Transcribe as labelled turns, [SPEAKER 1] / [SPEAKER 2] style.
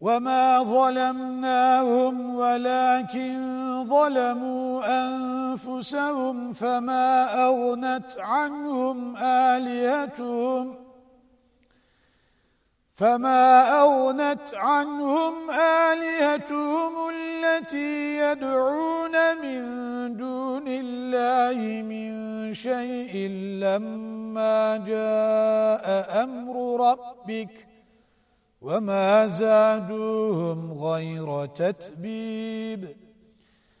[SPEAKER 1] وما ظلمناهم ولكن ظلموا أنفسهم فما أغنت عنهم آلهتهم فما أغنت عنهم آلهتهم التي يدعون من دون الله من شيء لما جاء أمر ربك وما زادوهم غير تتبيب.